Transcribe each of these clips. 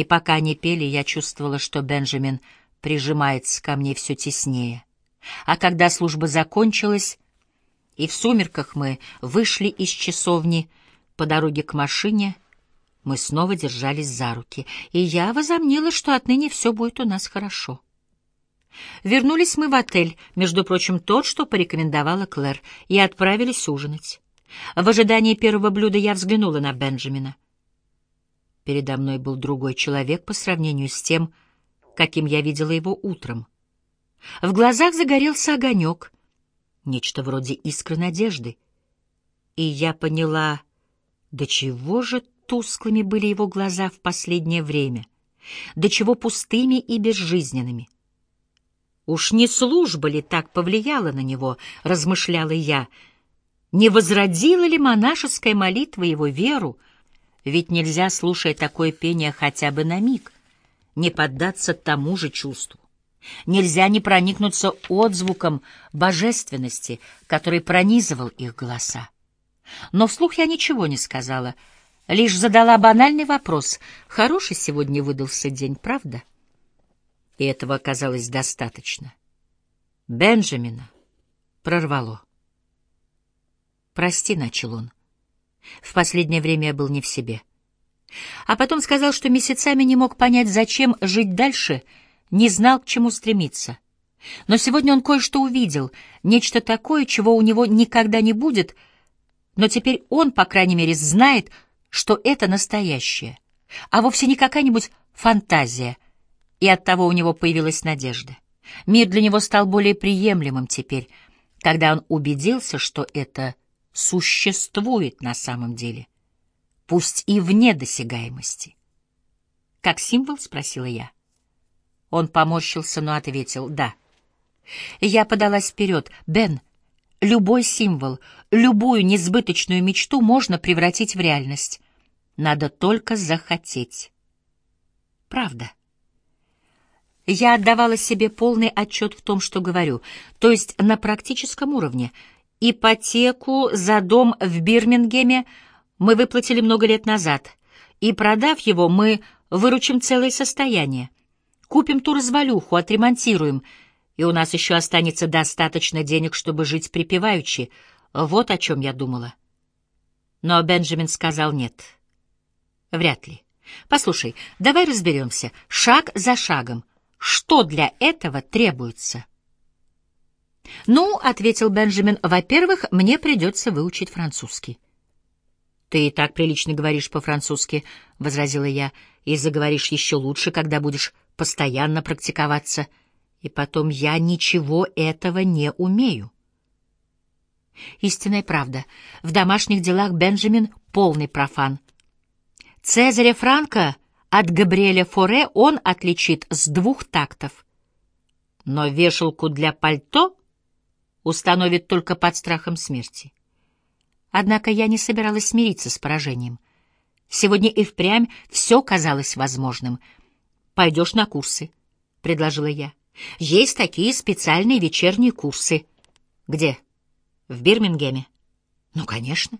И пока они пели, я чувствовала, что Бенджамин прижимается ко мне все теснее. А когда служба закончилась, и в сумерках мы вышли из часовни по дороге к машине, мы снова держались за руки, и я возомнила, что отныне все будет у нас хорошо. Вернулись мы в отель, между прочим, тот, что порекомендовала Клэр, и отправились ужинать. В ожидании первого блюда я взглянула на Бенджамина. Передо мной был другой человек по сравнению с тем, каким я видела его утром. В глазах загорелся огонек, нечто вроде искры надежды. И я поняла, до чего же тусклыми были его глаза в последнее время, до чего пустыми и безжизненными. Уж не служба ли так повлияла на него, размышляла я, не возродила ли монашеская молитва его веру, ведь нельзя, слушая такое пение хотя бы на миг, не поддаться тому же чувству. Нельзя не проникнуться отзвуком божественности, который пронизывал их голоса. Но вслух я ничего не сказала, лишь задала банальный вопрос. Хороший сегодня выдался день, правда? И этого оказалось достаточно. Бенджамина прорвало. «Прости», — начал он. В последнее время я был не в себе. А потом сказал, что месяцами не мог понять, зачем жить дальше, не знал, к чему стремиться. Но сегодня он кое-что увидел, нечто такое, чего у него никогда не будет, но теперь он, по крайней мере, знает, что это настоящее, а вовсе не какая-нибудь фантазия, и оттого у него появилась надежда. Мир для него стал более приемлемым теперь, когда он убедился, что это существует на самом деле, пусть и вне досягаемости. «Как символ?» — спросила я. Он поморщился, но ответил «да». Я подалась вперед. «Бен, любой символ, любую несбыточную мечту можно превратить в реальность. Надо только захотеть». Правда. Я отдавала себе полный отчет в том, что говорю, то есть на практическом уровне — Ипотеку за дом в Бирмингеме мы выплатили много лет назад, и, продав его, мы выручим целое состояние. Купим ту развалюху, отремонтируем, и у нас еще останется достаточно денег, чтобы жить припеваючи. Вот о чем я думала. Но Бенджамин сказал нет. Вряд ли. Послушай, давай разберемся, шаг за шагом. Что для этого требуется? «Ну, — ответил Бенджамин, — во-первых, мне придется выучить французский». «Ты и так прилично говоришь по-французски», — возразила я, — «и заговоришь еще лучше, когда будешь постоянно практиковаться. И потом я ничего этого не умею». Истинная правда. В домашних делах Бенджамин — полный профан. Цезаря Франка от Габриэля Форе он отличит с двух тактов. Но вешалку для пальто установит только под страхом смерти. Однако я не собиралась смириться с поражением. Сегодня и впрямь все казалось возможным. «Пойдешь на курсы», — предложила я. «Есть такие специальные вечерние курсы». «Где?» «В Бирмингеме». «Ну, конечно».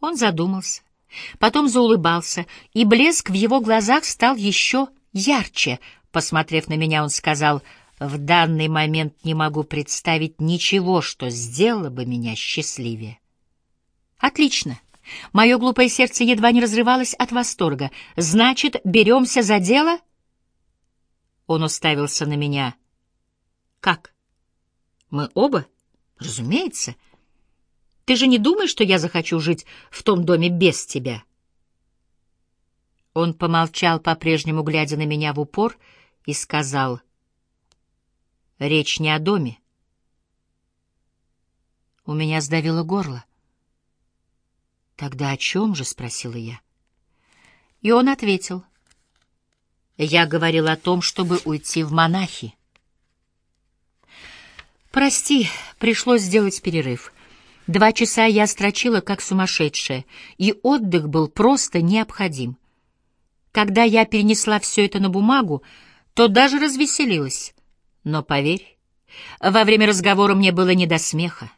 Он задумался, потом заулыбался, и блеск в его глазах стал еще ярче. Посмотрев на меня, он сказал — в данный момент не могу представить ничего, что сделало бы меня счастливее. Отлично. Мое глупое сердце едва не разрывалось от восторга. Значит, беремся за дело? Он уставился на меня. Как? Мы оба? Разумеется. Ты же не думаешь, что я захочу жить в том доме без тебя? Он помолчал, по-прежнему глядя на меня в упор, и сказал — Речь не о доме. У меня сдавило горло. «Тогда о чем же?» — спросила я. И он ответил. «Я говорил о том, чтобы уйти в монахи». «Прости, пришлось сделать перерыв. Два часа я строчила, как сумасшедшая, и отдых был просто необходим. Когда я перенесла все это на бумагу, то даже развеселилась. Но поверь, во время разговора мне было не до смеха.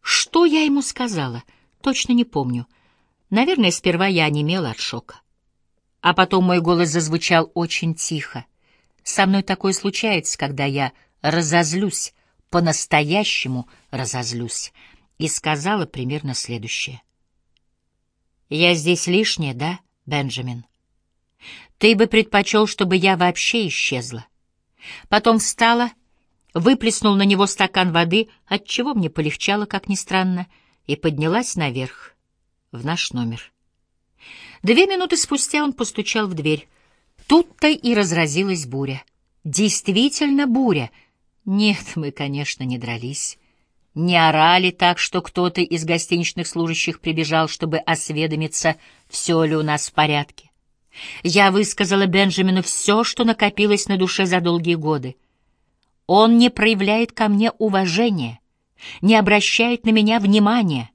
Что я ему сказала, точно не помню. Наверное, сперва я онемела от шока. А потом мой голос зазвучал очень тихо. Со мной такое случается, когда я разозлюсь, по-настоящему разозлюсь, и сказала примерно следующее. «Я здесь лишняя, да, Бенджамин? Ты бы предпочел, чтобы я вообще исчезла?» Потом встала, выплеснул на него стакан воды, отчего мне полегчало, как ни странно, и поднялась наверх, в наш номер. Две минуты спустя он постучал в дверь. Тут-то и разразилась буря. Действительно буря. Нет, мы, конечно, не дрались. Не орали так, что кто-то из гостиничных служащих прибежал, чтобы осведомиться, все ли у нас в порядке. Я высказала Бенджамину все, что накопилось на душе за долгие годы. Он не проявляет ко мне уважения, не обращает на меня внимания.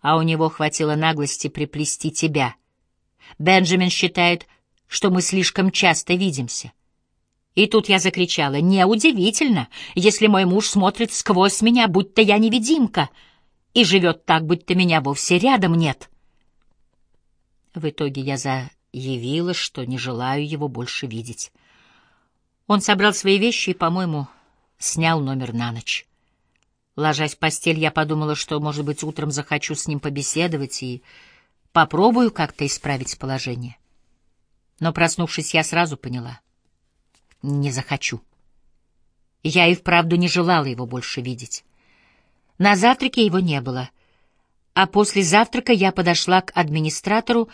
А у него хватило наглости приплести тебя. Бенджамин считает, что мы слишком часто видимся. И тут я закричала, неудивительно, если мой муж смотрит сквозь меня, будто я невидимка, и живет так, будто меня вовсе рядом нет. В итоге я заявила, что не желаю его больше видеть. Он собрал свои вещи и, по-моему, снял номер на ночь. Ложась в постель, я подумала, что, может быть, утром захочу с ним побеседовать и попробую как-то исправить положение. Но, проснувшись, я сразу поняла — не захочу. Я и вправду не желала его больше видеть. На завтраке его не было, а после завтрака я подошла к администратору,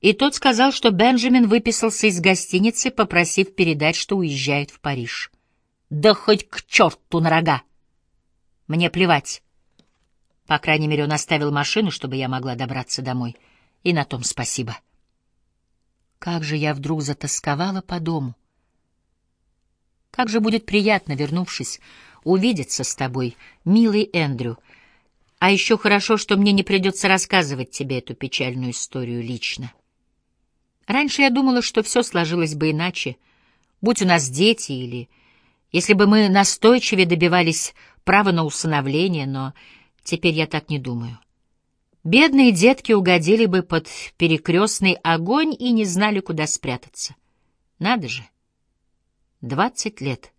и тот сказал, что Бенджамин выписался из гостиницы, попросив передать, что уезжает в Париж. «Да хоть к черту на рога!» Мне плевать. По крайней мере, он оставил машину, чтобы я могла добраться домой. И на том спасибо. Как же я вдруг затасковала по дому. Как же будет приятно, вернувшись, увидеться с тобой, милый Эндрю. А еще хорошо, что мне не придется рассказывать тебе эту печальную историю лично. Раньше я думала, что все сложилось бы иначе, будь у нас дети или... Если бы мы настойчивее добивались право на усыновление, но теперь я так не думаю. Бедные детки угодили бы под перекрестный огонь и не знали, куда спрятаться. Надо же. Двадцать лет.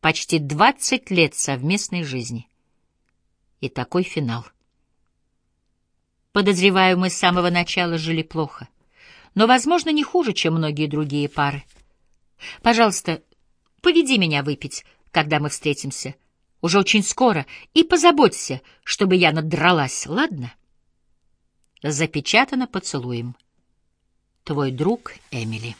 Почти двадцать лет совместной жизни. И такой финал. Подозреваю, мы с самого начала жили плохо. Но, возможно, не хуже, чем многие другие пары. Пожалуйста, поведи меня выпить, когда мы встретимся уже очень скоро, и позаботься, чтобы я надралась, ладно? Запечатано поцелуем. Твой друг Эмили.